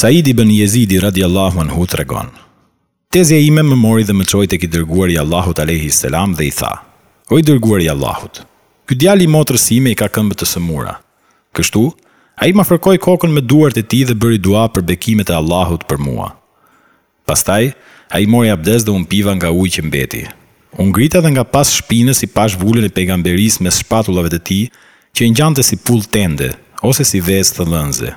Said ibn Jezidi radijallahu anhu tregon, Tezja ime më mori dhe më çoi tek i Dërguari i Allahut alejhi selam dhe i tha, O i Dërguar i Allahut! Ky djalë i motrës sime i ka këmbët e sëmura. Kështu, ai ma fërkoi kokën me duart e tij dhe bëri dua për bekimet e Allahut për mua. Pastaj, ai mori abdes dhe unë piva nga uji që mbeti. U ngrita dhe nga pas shpinës i pashë vulën e Pejgamberisë mes shpatullave të tij që i ngjante si pullë tende ose si vezë thëllënëze.